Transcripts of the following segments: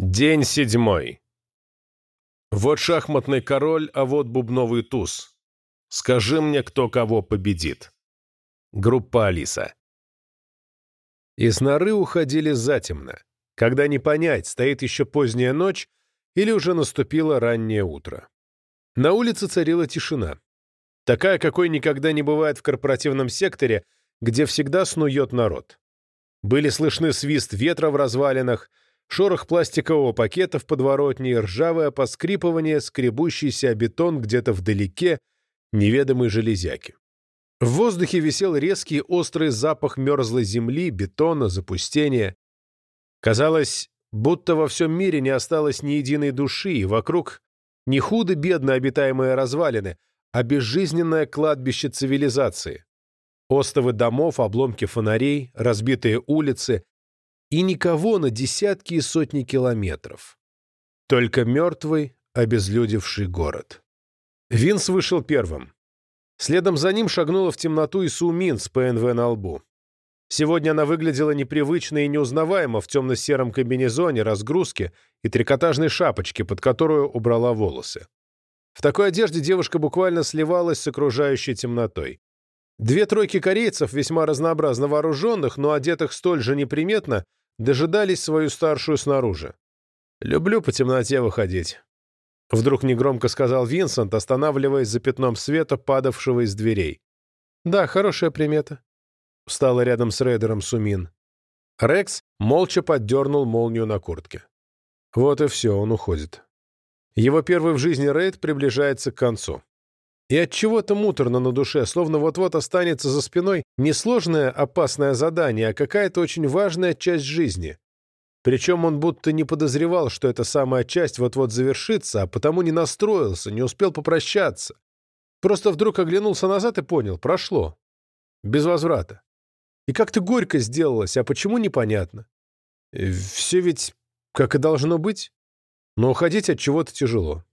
День седьмой. Вот шахматный король, а вот бубновый туз. Скажи мне, кто кого победит. Группа Алиса. Из норы уходили затемно, когда не понять, стоит еще поздняя ночь или уже наступило раннее утро. На улице царила тишина. Такая, какой никогда не бывает в корпоративном секторе, где всегда снует народ. Были слышны свист ветра в развалинах, шорох пластикового пакета в подворотне ржавое поскрипывание, скребущийся бетон где-то вдалеке неведомой железяки. В воздухе висел резкий острый запах мерзлой земли, бетона, запустения. Казалось, будто во всем мире не осталось ни единой души, и вокруг не худо-бедно обитаемые развалины, а безжизненное кладбище цивилизации. Остовы домов, обломки фонарей, разбитые улицы, и никого на десятки и сотни километров. Только мертвый, обезлюдевший город. Винс вышел первым. Следом за ним шагнула в темноту и Сумин с ПНВ на лбу. Сегодня она выглядела непривычно и неузнаваемо в темно-сером комбинезоне, разгрузке и трикотажной шапочке, под которую убрала волосы. В такой одежде девушка буквально сливалась с окружающей темнотой. Две тройки корейцев, весьма разнообразно вооруженных, но одетых столь же неприметно, дожидались свою старшую снаружи. «Люблю по темноте выходить», — вдруг негромко сказал Винсент, останавливаясь за пятном света, падавшего из дверей. «Да, хорошая примета», — встала рядом с рейдером Сумин. Рекс молча поддернул молнию на куртке. Вот и все, он уходит. Его первый в жизни рейд приближается к концу. И от чего-то муторно на душе, словно вот-вот останется за спиной не сложное опасное задание, а какая-то очень важная часть жизни. Причем он будто не подозревал, что эта самая часть вот-вот завершится, а потому не настроился, не успел попрощаться. Просто вдруг оглянулся назад и понял — прошло. Без возврата. И как-то горько сделалось, а почему — непонятно. Все ведь как и должно быть, но уходить от чего-то тяжело.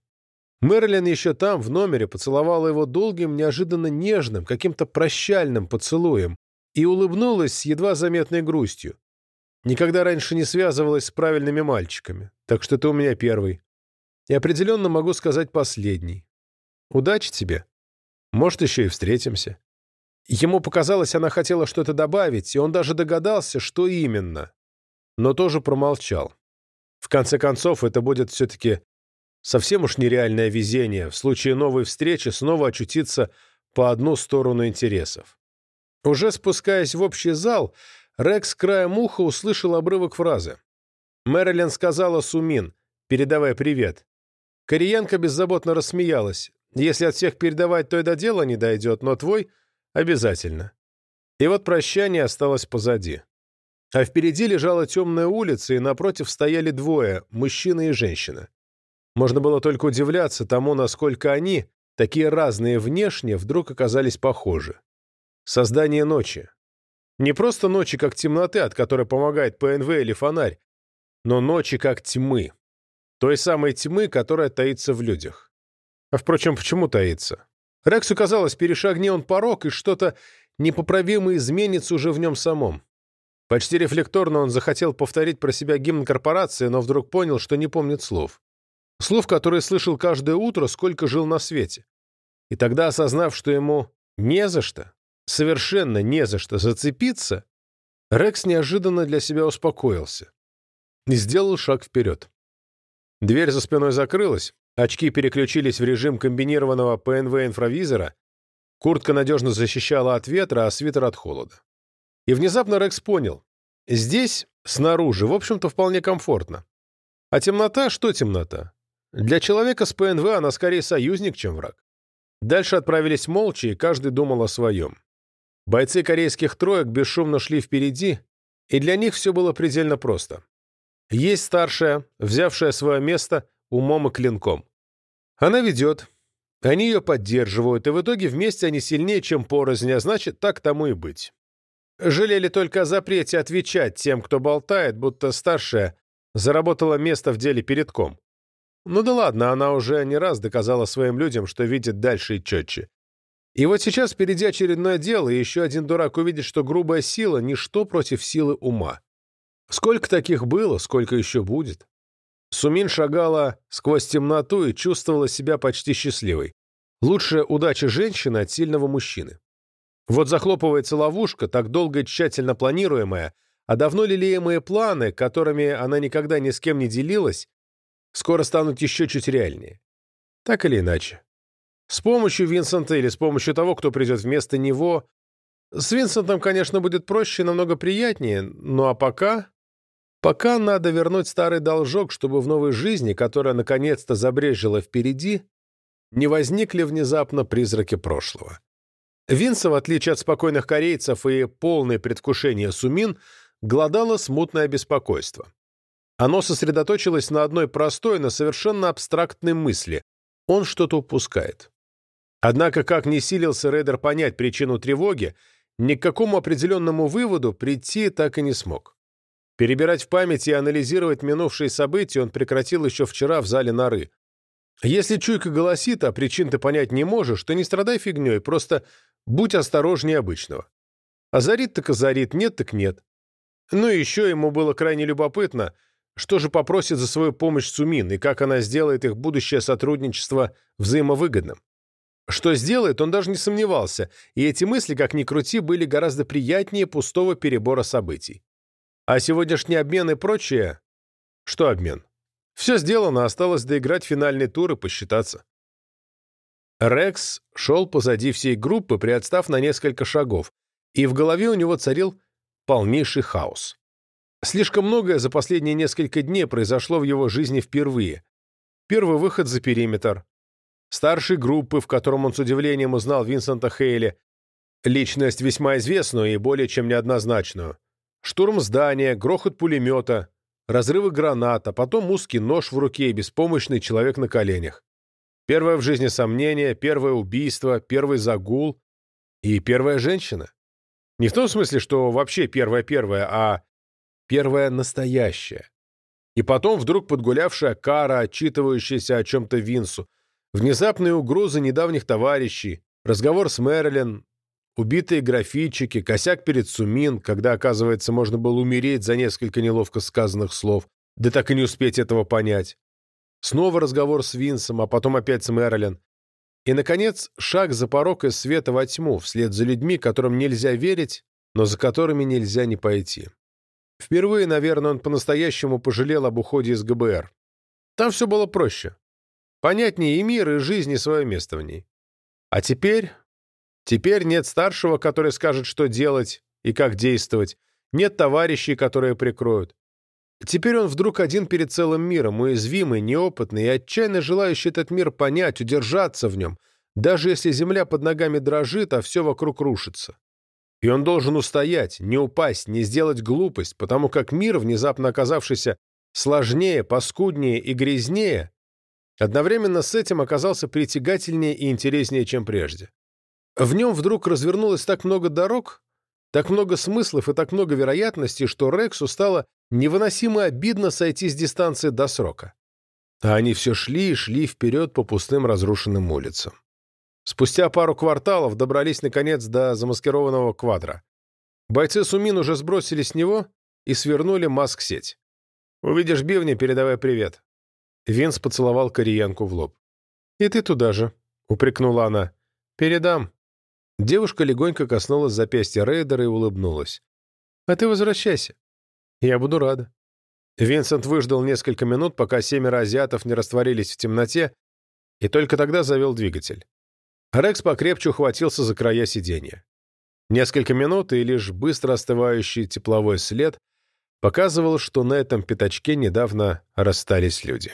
Мэрилин еще там, в номере, поцеловала его долгим, неожиданно нежным, каким-то прощальным поцелуем и улыбнулась с едва заметной грустью. Никогда раньше не связывалась с правильными мальчиками, так что ты у меня первый. И определенно могу сказать последний. Удачи тебе. Может, еще и встретимся. Ему показалось, она хотела что-то добавить, и он даже догадался, что именно. Но тоже промолчал. В конце концов, это будет все-таки Совсем уж нереальное везение в случае новой встречи снова очутиться по одну сторону интересов. Уже спускаясь в общий зал, Рекс краем уха услышал обрывок фразы. Мэрилин сказала Сумин, передавая привет. Кореянка беззаботно рассмеялась. Если от всех передавать, то и до дела не дойдет, но твой — обязательно. И вот прощание осталось позади. А впереди лежала темная улица, и напротив стояли двое — мужчина и женщина. Можно было только удивляться тому, насколько они, такие разные внешне, вдруг оказались похожи. Создание ночи. Не просто ночи как темноты, от которой помогает ПНВ или фонарь, но ночи как тьмы. Той самой тьмы, которая таится в людях. А впрочем, почему таится? Рексу казалось, перешагни он порог, и что-то непоправимо изменится уже в нем самом. Почти рефлекторно он захотел повторить про себя гимн корпорации, но вдруг понял, что не помнит слов. Слов, которые слышал каждое утро, сколько жил на свете. И тогда, осознав, что ему не за что, совершенно не за что зацепиться, Рекс неожиданно для себя успокоился и сделал шаг вперед. Дверь за спиной закрылась, очки переключились в режим комбинированного ПНВ-инфравизора, куртка надежно защищала от ветра, а свитер от холода. И внезапно Рекс понял, здесь, снаружи, в общем-то, вполне комфортно. А темнота, что темнота? Для человека с ПНВ она скорее союзник, чем враг. Дальше отправились молча, и каждый думал о своем. Бойцы корейских троек бесшумно шли впереди, и для них все было предельно просто. Есть старшая, взявшая свое место умом и клинком. Она ведет, они ее поддерживают, и в итоге вместе они сильнее, чем порознь, а значит, так тому и быть. Жалели только о запрете отвечать тем, кто болтает, будто старшая заработала место в деле перед ком. Ну да ладно, она уже не раз доказала своим людям, что видит дальше и четче. И вот сейчас впереди очередное дело, и еще один дурак увидит, что грубая сила — ничто против силы ума. Сколько таких было, сколько еще будет? Сумин шагала сквозь темноту и чувствовала себя почти счастливой. Лучшая удача женщины от сильного мужчины. Вот захлопывается ловушка, так долго и тщательно планируемая, а давно лелеемые планы, которыми она никогда ни с кем не делилась, скоро станут еще чуть реальнее. Так или иначе. С помощью Винсента или с помощью того, кто придет вместо него. С Винсентом, конечно, будет проще и намного приятнее, ну а пока... Пока надо вернуть старый должок, чтобы в новой жизни, которая наконец-то забрежила впереди, не возникли внезапно призраки прошлого. Винса, в отличие от спокойных корейцев и полное предвкушение сумин, глодало смутное беспокойство. Оно сосредоточилось на одной простой, но совершенно абстрактной мысли. Он что-то упускает. Однако, как не силился Рейдер понять причину тревоги, ни к какому определенному выводу прийти так и не смог. Перебирать в памяти и анализировать минувшие события он прекратил еще вчера в зале норы. Если чуйка голосит, а причин ты понять не можешь, то не страдай фигней, просто будь осторожнее обычного. Азарит так азарит, нет так нет. Ну и еще ему было крайне любопытно, что же попросит за свою помощь Сумин и как она сделает их будущее сотрудничество взаимовыгодным. Что сделает, он даже не сомневался, и эти мысли, как ни крути, были гораздо приятнее пустого перебора событий. А сегодняшний обмен и прочее... Что обмен? Все сделано, осталось доиграть финальный тур и посчитаться. Рекс шел позади всей группы, приотстав на несколько шагов, и в голове у него царил полнейший хаос. Слишком многое за последние несколько дней произошло в его жизни впервые. Первый выход за периметр. Старший группы, в котором он с удивлением узнал Винсента Хейли, личность весьма известную и более чем неоднозначную. Штурм здания, грохот пулемета, разрывы граната, потом узкий нож в руке и беспомощный человек на коленях. Первое в жизни сомнение, первое убийство, первый загул и первая женщина. Не в том смысле, что вообще первое-первое, а первое настоящее. И потом вдруг подгулявшая кара, отчитывающаяся о чем-то Винсу, внезапные угрозы недавних товарищей, разговор с Мэрилин, убитые графитчики, косяк перед Сумин, когда, оказывается, можно было умереть за несколько неловко сказанных слов, да так и не успеть этого понять. Снова разговор с Винсом, а потом опять с Мэрилин. И, наконец, шаг за порог из света во тьму, вслед за людьми, которым нельзя верить, но за которыми нельзя не пойти. Впервые, наверное, он по-настоящему пожалел об уходе из ГБР. Там все было проще. Понятнее и мир, и жизнь, и свое место в ней. А теперь Теперь нет старшего, который скажет, что делать и как действовать. Нет товарищей, которые прикроют. Теперь он вдруг один перед целым миром, уязвимый, неопытный и отчаянно желающий этот мир понять, удержаться в нем, даже если земля под ногами дрожит, а все вокруг рушится. И он должен устоять, не упасть, не сделать глупость, потому как мир, внезапно оказавшийся сложнее, паскуднее и грязнее, одновременно с этим оказался притягательнее и интереснее, чем прежде. В нем вдруг развернулось так много дорог, так много смыслов и так много вероятностей, что Рексу стало невыносимо обидно сойти с дистанции до срока. А они все шли и шли вперед по пустым разрушенным улицам. Спустя пару кварталов добрались, наконец, до замаскированного квадра. Бойцы Сумин уже сбросили с него и свернули маск-сеть. «Увидишь бивни, передавай привет». Винс поцеловал Кореянку в лоб. «И ты туда же», — упрекнула она. «Передам». Девушка легонько коснулась запястья Рейдера и улыбнулась. «А ты возвращайся. Я буду рада». Винсент выждал несколько минут, пока семеро азиатов не растворились в темноте, и только тогда завел двигатель. Рекс покрепче ухватился за края сиденья. Несколько минут, и лишь быстро остывающий тепловой след показывал, что на этом пятачке недавно расстались люди.